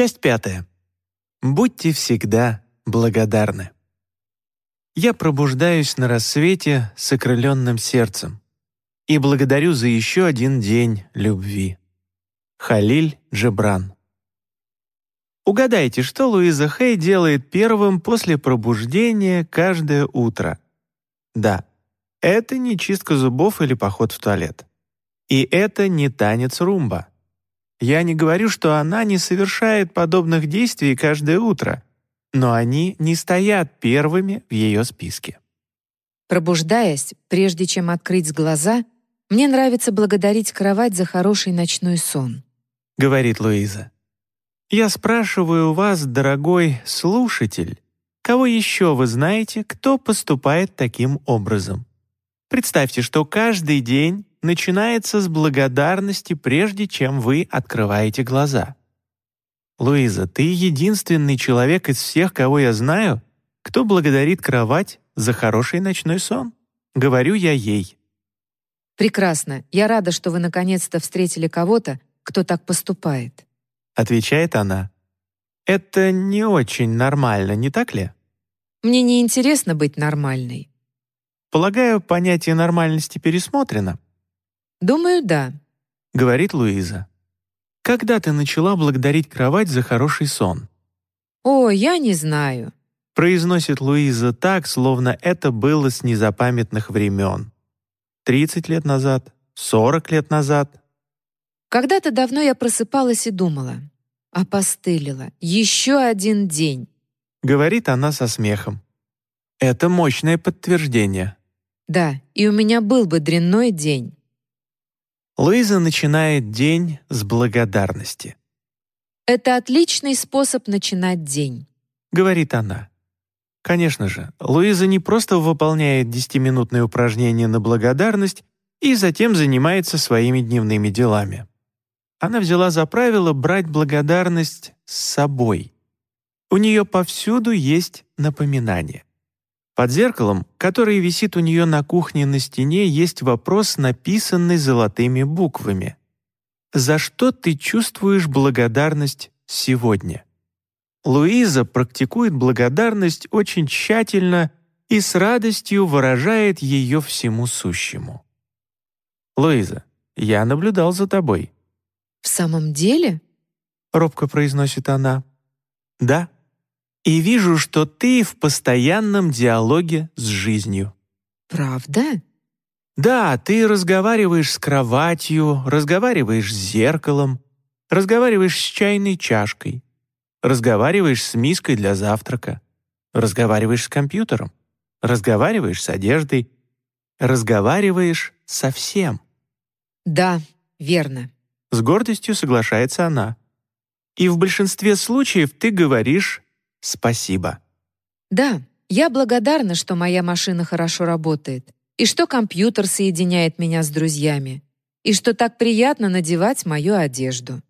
Часть пятая. Будьте всегда благодарны. Я пробуждаюсь на рассвете с окрыленным сердцем и благодарю за еще один день любви. Халиль Джебран. Угадайте, что Луиза Хей делает первым после пробуждения каждое утро? Да, это не чистка зубов или поход в туалет. И это не танец румба. Я не говорю, что она не совершает подобных действий каждое утро, но они не стоят первыми в ее списке. Пробуждаясь, прежде чем открыть глаза, мне нравится благодарить кровать за хороший ночной сон, говорит Луиза. Я спрашиваю вас, дорогой слушатель, кого еще вы знаете, кто поступает таким образом? Представьте, что каждый день начинается с благодарности, прежде чем вы открываете глаза. Луиза, ты единственный человек из всех, кого я знаю, кто благодарит кровать за хороший ночной сон. Говорю я ей. Прекрасно. Я рада, что вы наконец-то встретили кого-то, кто так поступает отвечает она. Это не очень нормально, не так ли? Мне не интересно быть нормальной. Полагаю, понятие нормальности пересмотрено. Думаю, да, говорит Луиза. Когда ты начала благодарить кровать за хороший сон? О, я не знаю, произносит Луиза так, словно это было с незапамятных времен. Тридцать лет назад, сорок лет назад. Когда-то давно я просыпалась и думала, опостылила, еще один день. Говорит она со смехом. Это мощное подтверждение. Да, и у меня был бы дрянной день. Луиза начинает день с благодарности. Это отличный способ начинать день, говорит она. Конечно же, Луиза не просто выполняет десятиминутные упражнения на благодарность и затем занимается своими дневными делами она взяла за правило брать благодарность с собой. У нее повсюду есть напоминание. Под зеркалом, которое висит у нее на кухне на стене, есть вопрос, написанный золотыми буквами. «За что ты чувствуешь благодарность сегодня?» Луиза практикует благодарность очень тщательно и с радостью выражает ее всему сущему. «Луиза, я наблюдал за тобой. «В самом деле?» — робко произносит она. «Да. И вижу, что ты в постоянном диалоге с жизнью». «Правда?» «Да, ты разговариваешь с кроватью, разговариваешь с зеркалом, разговариваешь с чайной чашкой, разговариваешь с миской для завтрака, разговариваешь с компьютером, разговариваешь с одеждой, разговариваешь со всем». «Да, верно», с гордостью соглашается она. И в большинстве случаев ты говоришь «спасибо». Да, я благодарна, что моя машина хорошо работает, и что компьютер соединяет меня с друзьями, и что так приятно надевать мою одежду.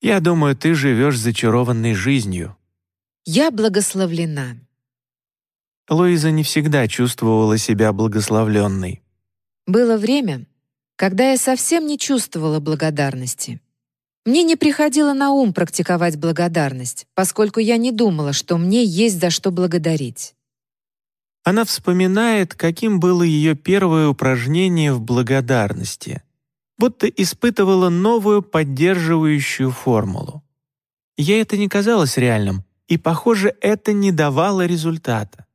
Я думаю, ты живешь зачарованной жизнью. Я благословлена. Луиза не всегда чувствовала себя благословленной. Было время, когда я совсем не чувствовала благодарности. Мне не приходило на ум практиковать благодарность, поскольку я не думала, что мне есть за что благодарить. Она вспоминает, каким было ее первое упражнение в благодарности, будто испытывала новую поддерживающую формулу. Ей это не казалось реальным, и, похоже, это не давало результата.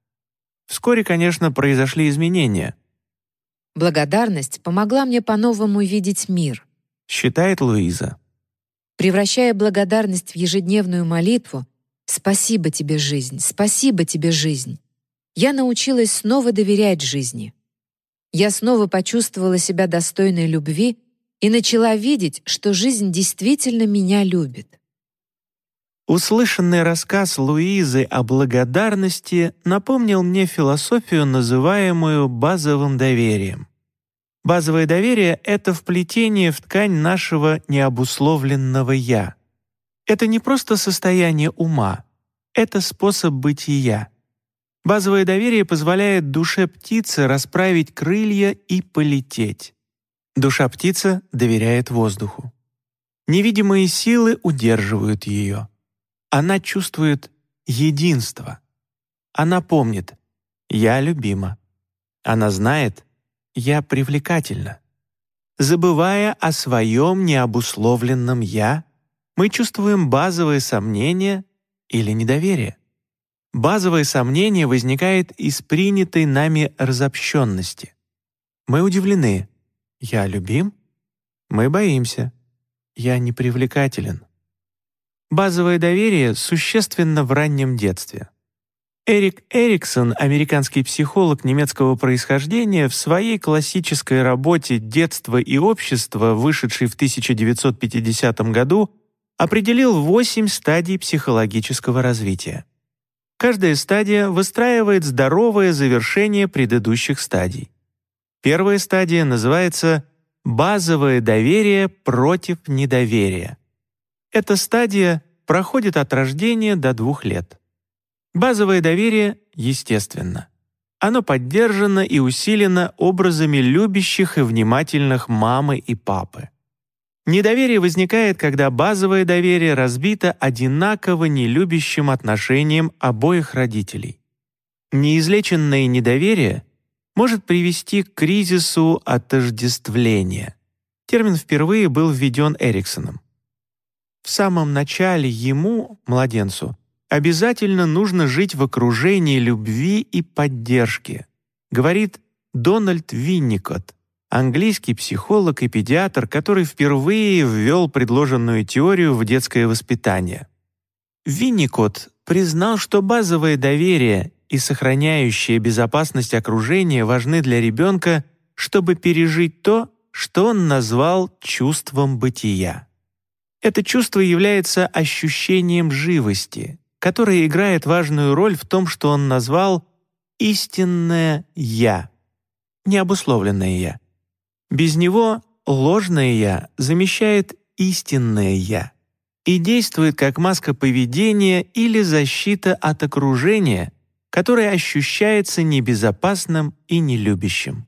Вскоре, конечно, произошли изменения — Благодарность помогла мне по-новому видеть мир. Считает Луиза. Превращая благодарность в ежедневную молитву «Спасибо тебе, жизнь! Спасибо тебе, жизнь!» Я научилась снова доверять жизни. Я снова почувствовала себя достойной любви и начала видеть, что жизнь действительно меня любит. Услышанный рассказ Луизы о благодарности напомнил мне философию, называемую базовым доверием. Базовое доверие — это вплетение в ткань нашего необусловленного «я». Это не просто состояние ума, это способ бытия. Базовое доверие позволяет душе птицы расправить крылья и полететь. Душа птицы доверяет воздуху. Невидимые силы удерживают ее — Она чувствует единство. Она помнит «я любима». Она знает «я привлекательна». Забывая о своем необусловленном «я», мы чувствуем базовые сомнения или недоверие. Базовое сомнение возникает из принятой нами разобщенности. Мы удивлены. «Я любим?» Мы боимся. «Я непривлекателен». Базовое доверие существенно в раннем детстве. Эрик Эриксон, американский психолог немецкого происхождения, в своей классической работе «Детство и общество», вышедшей в 1950 году, определил восемь стадий психологического развития. Каждая стадия выстраивает здоровое завершение предыдущих стадий. Первая стадия называется «базовое доверие против недоверия». Эта стадия проходит от рождения до двух лет. Базовое доверие естественно. Оно поддержано и усилено образами любящих и внимательных мамы и папы. Недоверие возникает, когда базовое доверие разбито одинаково нелюбящим отношением обоих родителей. Неизлеченное недоверие может привести к кризису отождествления. Термин впервые был введен Эриксоном. В самом начале ему, младенцу, обязательно нужно жить в окружении любви и поддержки, говорит Дональд Винникот, английский психолог и педиатр, который впервые ввел предложенную теорию в детское воспитание. Винникот признал, что базовое доверие и сохраняющее безопасность окружения важны для ребенка, чтобы пережить то, что он назвал чувством бытия. Это чувство является ощущением живости, которое играет важную роль в том, что он назвал «истинное Я», необусловленное Я. Без него ложное «я» замещает истинное «я» и действует как маска поведения или защита от окружения, которое ощущается небезопасным и нелюбящим.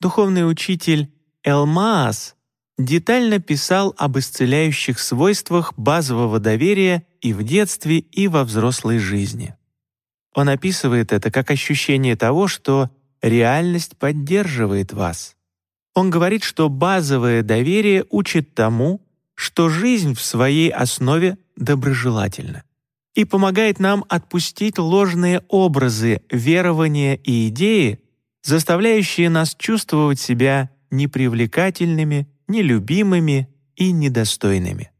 Духовный учитель Элмаас детально писал об исцеляющих свойствах базового доверия и в детстве, и во взрослой жизни. Он описывает это как ощущение того, что реальность поддерживает вас. Он говорит, что базовое доверие учит тому, что жизнь в своей основе доброжелательна и помогает нам отпустить ложные образы, верования и идеи, заставляющие нас чувствовать себя непривлекательными, нелюбимыми и недостойными.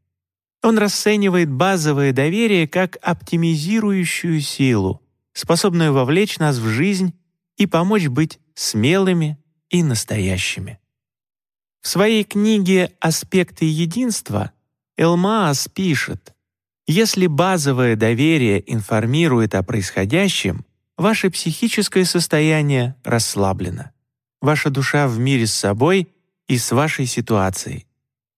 Он расценивает базовое доверие как оптимизирующую силу, способную вовлечь нас в жизнь и помочь быть смелыми и настоящими. В своей книге «Аспекты единства» Элмаас пишет, «Если базовое доверие информирует о происходящем, ваше психическое состояние расслаблено. Ваша душа в мире с собой и с вашей ситуацией.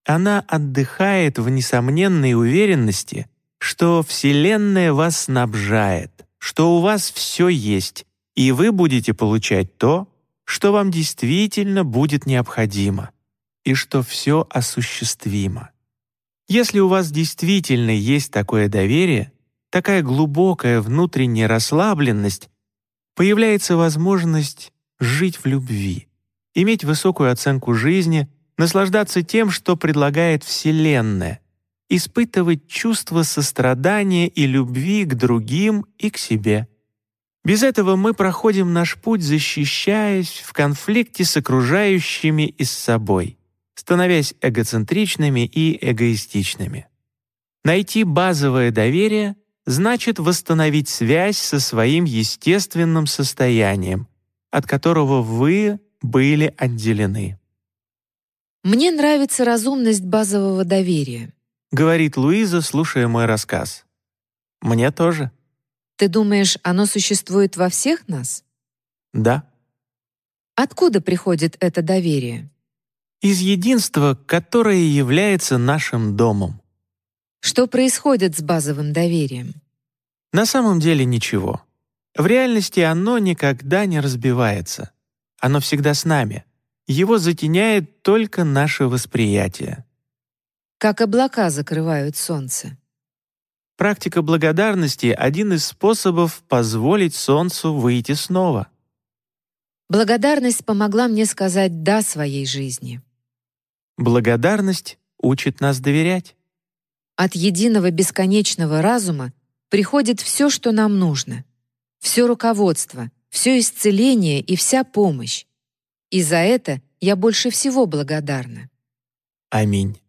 Она отдыхает в несомненной уверенности, что Вселенная вас снабжает, что у вас все есть, и вы будете получать то, что вам действительно будет необходимо и что все осуществимо. Если у вас действительно есть такое доверие, такая глубокая внутренняя расслабленность, появляется возможность жить в любви, иметь высокую оценку жизни, наслаждаться тем, что предлагает Вселенная, испытывать чувство сострадания и любви к другим и к себе. Без этого мы проходим наш путь, защищаясь в конфликте с окружающими и с собой становясь эгоцентричными и эгоистичными. Найти базовое доверие значит восстановить связь со своим естественным состоянием, от которого вы были отделены. «Мне нравится разумность базового доверия», — говорит Луиза, слушая мой рассказ. «Мне тоже». «Ты думаешь, оно существует во всех нас?» «Да». «Откуда приходит это доверие?» из единства, которое является нашим домом. Что происходит с базовым доверием? На самом деле ничего. В реальности оно никогда не разбивается. Оно всегда с нами. Его затеняет только наше восприятие. Как облака закрывают солнце. Практика благодарности — один из способов позволить солнцу выйти снова. Благодарность помогла мне сказать «да» своей жизни. Благодарность учит нас доверять. От единого бесконечного разума приходит все, что нам нужно. Все руководство, все исцеление и вся помощь. И за это я больше всего благодарна. Аминь.